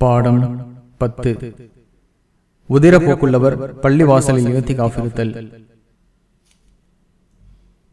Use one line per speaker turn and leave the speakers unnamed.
பாடம் பத்து. உதிரப்போக்குள்ளவர் பள்ளி வாசலில் நிறுத்தி காப்பிருத்தல்